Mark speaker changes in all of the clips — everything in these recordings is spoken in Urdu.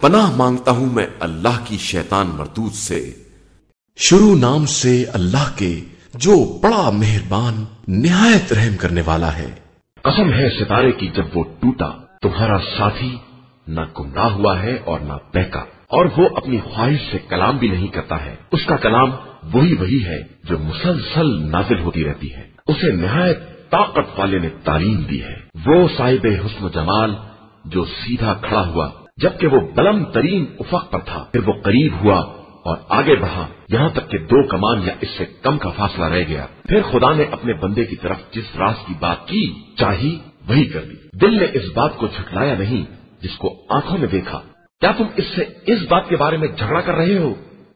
Speaker 1: پناہ مانگتا ہوں میں اللہ کی شیطان مردود سے۔ شروع نام سے اللہ کے جو بڑا مہربان، نہایت رحم کرنے والا ہے۔
Speaker 2: قسم ہے ستارے کی جب وہ ٹوٹا، تمہارا ساتھی نہ گمراہ ہوا ہے اور نہ بہکا، اور وہ اپنی خواہش سے کلام بھی نہیں کرتا ہے۔ اس کا کلام وہی وہی ہے جو مسلسل نازل ہوتی رہتی ہے۔ اسے نہایت طاقت والے نے تعلیم دی ہے۔ وہ صاحب حسن و جمال جو سیدھا کھڑا ہوا جبکہ وہ بلند ترین افق پر تھا، پھر وہ قریب ہوا اور آگے بڑھا، یہاں تک کہ دو کمان یا اس سے کم کا فاصلہ رہ گیا۔ پھر خدا نے اپنے بندے کی طرف جس راز کی بات کی، چاہی، وہی کر دی۔ دل نے اس بات کو جھٹلایا نہیں، جس کو آنکھوں میں دیکھا۔ کیا تم اس سے اس بات کے بارے میں جھگڑا کر رہے ہو؟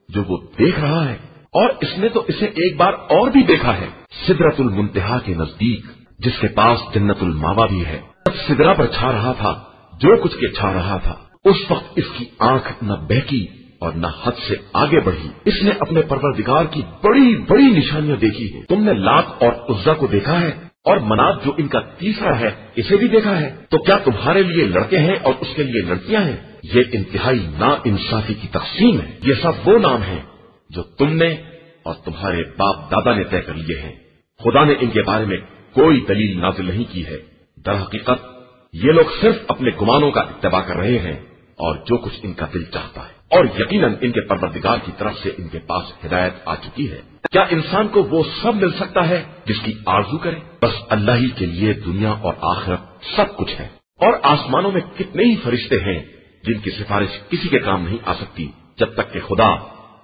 Speaker 2: جو وہ دیکھ رہا ہے۔ اور اس نے تو اسے ایک بار اور بھی دیکھا ہے۔ سدرت المنتہا کے نزدیک، جس کے پاس جنت الماوا بھی ہے۔ سدرا پر چھا رہا تھا، جو کچھ کے چھا رہا تھا۔ اس وقت اس کی آنکھ نہ بہکی اور نہ حد سے آگے بڑھی۔ اس نے اپنے پروردگار کی بڑی بڑی نشانیاں دیکھی ہیں۔ تم نے لات اور عزا کو دیکھا ہے اور مناد جو ان کا تیسرا ہے، اسے بھی دیکھا ہے۔ تو کیا تمہارے لیے لڑکے ہیں اور اس کے لیے لڑکیاں ہیں؟ یہ انتہائی نا انصافی کی تقسیم ہے۔ یہ سب وہ نام ہیں جو تم نے اور تمہارے باپ دادا نے طے کر لیے ہیں۔ خدا نے ان کے بارے میں کوئی دلیل نازل نہیں کی ہے۔ در حقیقت یہ لوگ صرف اپنے گمانوں کا اتباع کر رہے ہیں۔ اور جو کچھ ان کا دل چاہتا ہے۔ اور یقیناً ان کے پروردگار کی طرف سے ان کے پاس ہدایت آ چکی ہے۔ کیا انسان کو وہ سب مل سکتا ہے جس کی آرزو کرے؟ بس اللہ ہی کے لیے دنیا اور آخرت سب کچھ ہے۔ اور آسمانوں میں کتنے ہی فرشتے ہیں جن کی سفارش کسی کے کام نہیں آ سکتی جب تک کہ خدا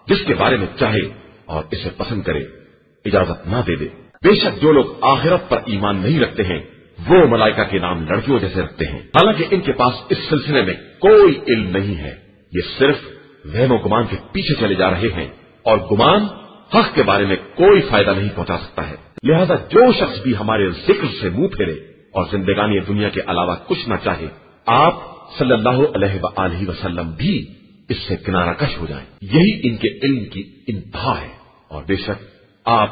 Speaker 2: جس کے بارے میں چاہے اور اسے پسند کرے، اجازت نہ دے دے۔ بے شک جو لوگ آخرت پر ایمان نہیں رکھتے ہیں وہ ملائکہ کے نام لڑکیوں جیسے رکھتے ہیں۔ حالانکہ ان کے پاس اس سلسلے میں کوئی علم نہیں ہے۔ یہ صرف وہم و گمان کے پیچھے چلے جا رہے ہیں اور گمان حق کے بارے میں کوئی فائدہ نہیں پہنچا سکتا ہے۔ لہذا جو شخص بھی ہمارے ذکر سے منہ پھیرے اور زندگانی دنیا کے علاوہ کچھ نہ چاہے، آپ صلی اللہ علیہ وآلہ وسلم بھی اس سے کنارہ کش ہو جائیں۔ یہی ان کے علم کی انتہا ہے۔ اور بے شک آپ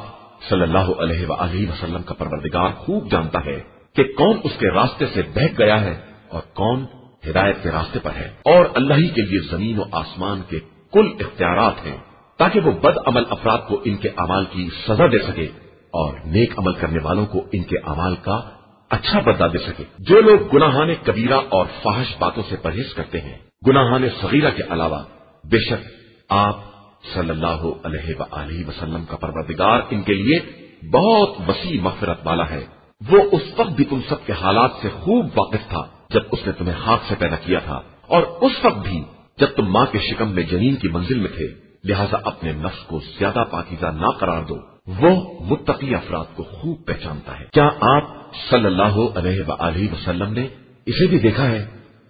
Speaker 2: صلی اللہ علیہ وآلہ وسلم کا پروردگار خوب جانتا ہے۔ کہ کون اس کے راستے سے بہت گیا ہے اور کون ہدایت کے راستے پر ہے۔ اور اللہ ہی کے لیے زمین و آسمان کے کل اختیارات ہیں تاکہ وہ بد عمل افراد کو ان کے امال کی سزا دے سکے اور نیک عمل کرنے والوں کو ان کے امال کا اچھا بدلا دے سکے۔ جو لوگ گناہان کبیرہ اور فاحش باتوں سے پرہیز کرتے ہیں، گناہان صغیرہ کے علاوہ، بے شک آپ صلی اللہ علیہ و وسلم کا پروردگار ان کے لیے بہت وسیع مغفرت والا ہے۔ وہ اس وقت بھی تم سب کے حالات سے خوب واقف تھا جب اس نے تمہیں ہاتھ سے پیدا کیا تھا اور اس وقت بھی جب تم ماں کے شکم میں جنین کی منزل میں تھے، لہذا اپنے نفس کو زیادہ پاکیزہ نہ قرار دو۔ وہ متقی افراد کو خوب پہچانتا ہے۔ کیا آپ صلی اللہ علیہ و وسلم نے اسے بھی دیکھا ہے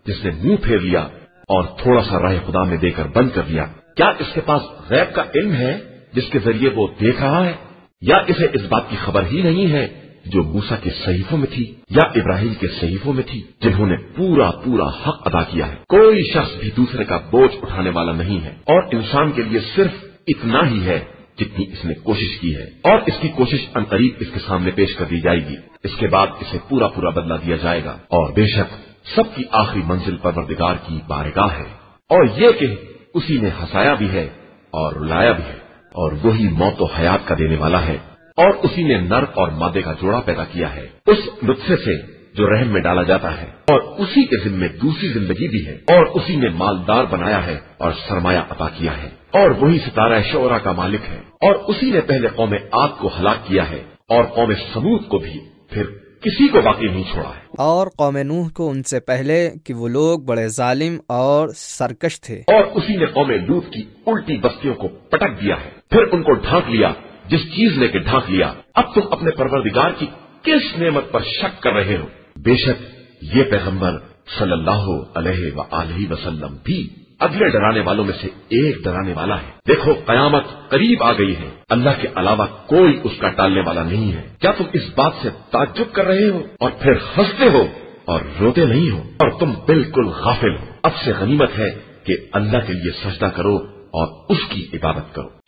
Speaker 2: جس نے منہ پھیر لیا اور تھوڑا سا راہ خدا میں دے کر بند کر دیا؟ کیا اس کے پاس ریب کا علم ہے جس کے ذریعے وہ دیکھ رہا ہے؟ یا اسے اس بات کی خبر ہی نہیں ہے جو موسا کے صحیفوں میں تھی یا ابراہیم کے صحیفوں میں تھی، جنہوں نے پورا پورا حق ادا کیا ہے۔ کوئی شخص بھی دوسرے کا بوجھ اٹھانے والا نہیں ہے۔ اور انسان کے لیے صرف اتنا ہی ہے جتنی اس نے کوشش کی ہے۔ اور اس کی کوشش انقریب اس کے سامنے پیش کر دی جائے گی۔ اس کے بعد اسے پورا پورا بدلا دیا جائے گا۔ اور بے شک سب کی آخری منزل پروردگار کی بارگاہ ہے۔ اور یہ کہ اسی نے ہنسایا بھی ہے اور رلایا بھی ہے اور وہی موت و حیات کا دینے والا ہے۔ اور اسی نے نر اور مادے کا جوڑا پیدا کیا ہے۔ اس نسخے سے جو رحم میں ڈالا جاتا ہے اور اسی کے ذمے دوسری زندگی بھی ہے۔ اور اسی نے مالدار بنایا ہے اور سرمایہ عطا کیا ہے۔ اور وہی ستارہ شعرا کا مالک ہے۔ اور اسی نے پہلے قوم آگ کو ہلاک کیا ہے۔ اور قوم سمود کو بھی پھر کسی کو باقی نہیں چھوڑا ہے۔
Speaker 3: اور قوم نوح کو ان سے پہلے کہ وہ لوگ بڑے ظالم اور سرکش تھے۔
Speaker 2: اور اسی نے قوم لوت کی الٹی بستیوں کو پٹک دیا ہے۔ پھر ان کو ڈھانک لیا جس چیز نے کے ڈھانک لیا، اب تم اپنے پروردگار کی کس نعمت پر شک کر رہے ہو؟ بے شک یہ پیغمبر صلی اللہ علیہ و وسلم بھی اگلے ڈرانے والوں میں سے ایک ڈرانے والا ہے۔ دیکھو، قیامت قریب آ گئی ہے۔ اللہ کے علاوہ کوئی اس کا ٹالنے والا نہیں ہے۔ کیا تم اس بات سے تعجب کر رہے ہو؟ اور پھر ہنستے ہو اور روتے نہیں ہو؟ اور تم بالکل غافل ہو۔ اب سے غنیمت ہے کہ اللہ کے لیے سجدہ کرو اور اس کی عبادت کرو۔